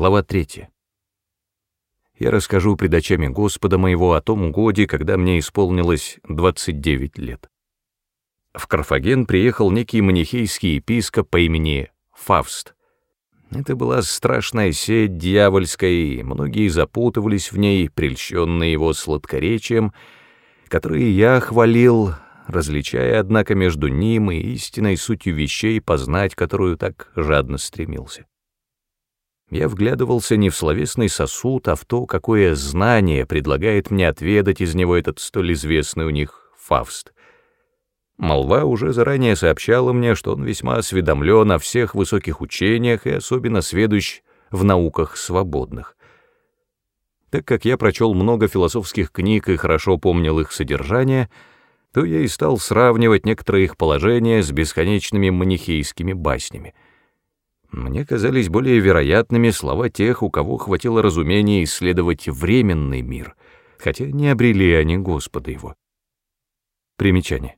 Глава 3. Я расскажу пред очами Господа моего о том годе, когда мне исполнилось 29 лет. В Карфаген приехал некий манихейский епископ по имени Фавст. Это была страшная сеть дьявольская, и многие запутывались в ней, прельщенные его сладкоречием, которые я хвалил, различая, однако, между ним и истинной сутью вещей, познать которую так жадно стремился. Я вглядывался не в словесный сосуд, а в то, какое знание предлагает мне отведать из него этот столь известный у них Фавст. Молва уже заранее сообщала мне, что он весьма осведомлен о всех высоких учениях и особенно сведущ в науках свободных. Так как я прочел много философских книг и хорошо помнил их содержание, то я и стал сравнивать некоторые их положения с бесконечными манихейскими баснями — мне казались более вероятными слова тех, у кого хватило разумения исследовать временный мир, хотя не обрели они Господа его. Примечание.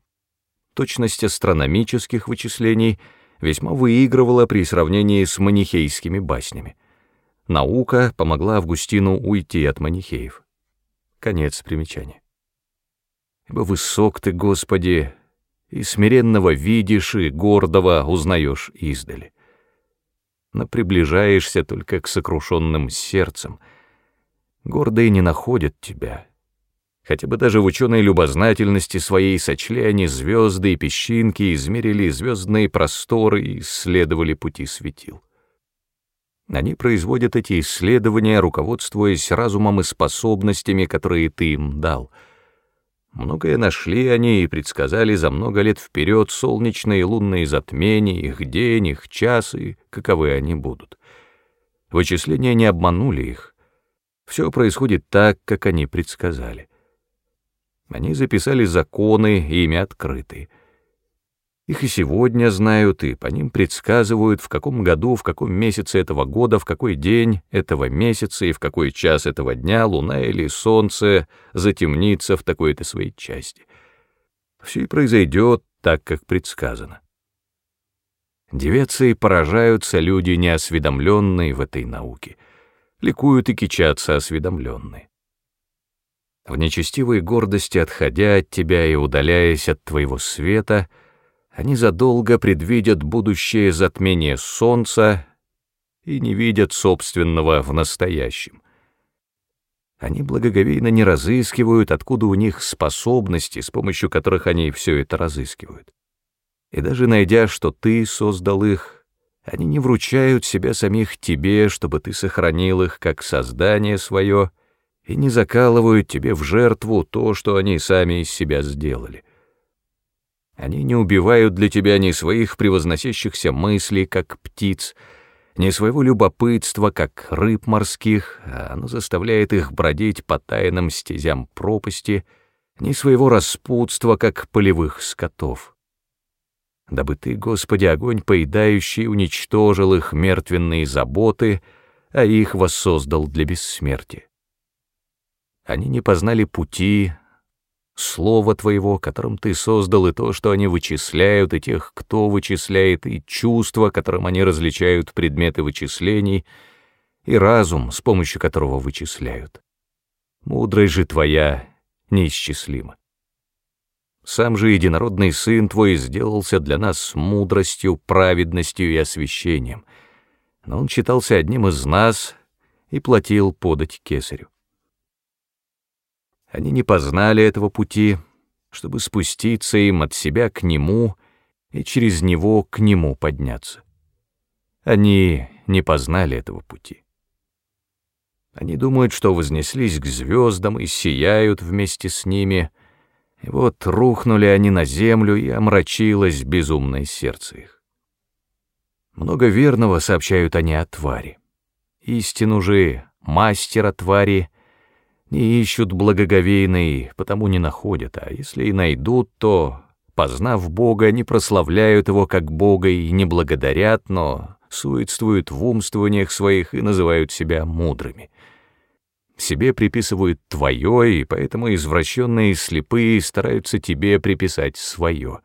Точность астрономических вычислений весьма выигрывала при сравнении с манихейскими баснями. Наука помогла Августину уйти от манихеев. Конец примечания. Ибо высок ты, Господи, и смиренного видишь, и гордого узнаешь издали но приближаешься только к сокрушенным сердцам. Гордые не находят тебя. Хотя бы даже в ученой любознательности своей сочли они звезды и песчинки, измерили звездные просторы и исследовали пути светил. Они производят эти исследования, руководствуясь разумом и способностями, которые ты им дал — Многое нашли они и предсказали за много лет вперед солнечные и лунные затмения, их день, их час и каковы они будут. Вычисления не обманули их. Все происходит так, как они предсказали. Они записали законы, ими открыты. Их и сегодня знают, и по ним предсказывают, в каком году, в каком месяце этого года, в какой день этого месяца и в какой час этого дня луна или солнце затемнится в такой-то своей части. Все и произойдет так, как предсказано. И поражаются люди, неосведомленные в этой науке, ликуют и кичатся осведомленные. В нечестивой гордости, отходя от тебя и удаляясь от твоего света — они задолго предвидят будущее затмение солнца и не видят собственного в настоящем. Они благоговейно не разыскивают, откуда у них способности, с помощью которых они все это разыскивают. И даже найдя, что ты создал их, они не вручают себя самих тебе, чтобы ты сохранил их как создание свое, и не закалывают тебе в жертву то, что они сами из себя сделали — они не убивают для тебя ни своих превозносящихся мыслей, как птиц, ни своего любопытства, как рыб морских, а оно заставляет их бродить по тайным стезям пропасти, ни своего распутства, как полевых скотов. Дабы ты, Господи, огонь поедающий, уничтожил их мертвенные заботы, а их воссоздал для бессмертия. Они не познали пути, Слово Твоего, которым Ты создал, и то, что они вычисляют, и тех, кто вычисляет, и чувства, которым они различают предметы вычислений, и разум, с помощью которого вычисляют. Мудрость же Твоя неисчислима. Сам же единородный Сын Твой сделался для нас мудростью, праведностью и освящением, но Он считался одним из нас и платил подать кесарю. Они не познали этого пути, чтобы спуститься им от себя к нему и через него к нему подняться. Они не познали этого пути. Они думают, что вознеслись к звездам и сияют вместе с ними, и вот рухнули они на землю, и омрачилось безумное сердце их. Много верного сообщают они о твари. Истину же мастера твари не ищут благоговейной, потому не находят, а если и найдут, то, познав Бога, не прославляют Его как Бога и не благодарят, но суетствуют в умствованиях своих и называют себя мудрыми. Себе приписывают твое, и поэтому извращенные и слепые стараются тебе приписать свое.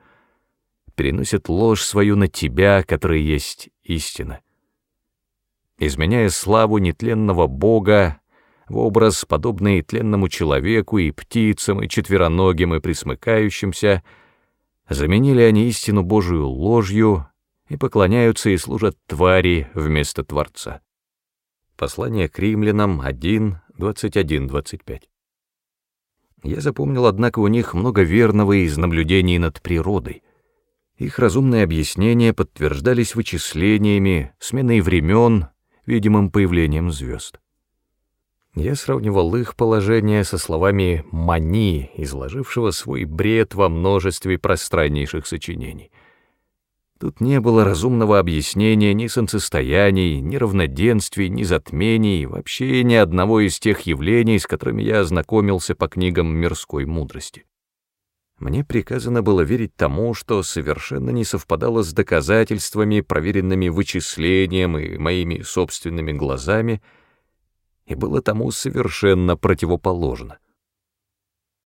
Переносят ложь свою на тебя, которая есть истина. изменяя славу нетленного Бога в образ, подобный тленному человеку и птицам, и четвероногим, и присмыкающимся, заменили они истину Божию ложью и поклоняются и служат твари вместо Творца. Послание к римлянам 1, 21, 25. Я запомнил, однако, у них много верного из наблюдений над природой. Их разумные объяснения подтверждались вычислениями, сменой времен, видимым появлением звезд. Я сравнивал их положение со словами Мани, изложившего свой бред во множестве пространнейших сочинений. Тут не было разумного объяснения ни солнцестояний, ни равноденствий, ни затмений, вообще ни одного из тех явлений, с которыми я ознакомился по книгам мирской мудрости. Мне приказано было верить тому, что совершенно не совпадало с доказательствами, проверенными вычислением и моими собственными глазами — и было тому совершенно противоположно.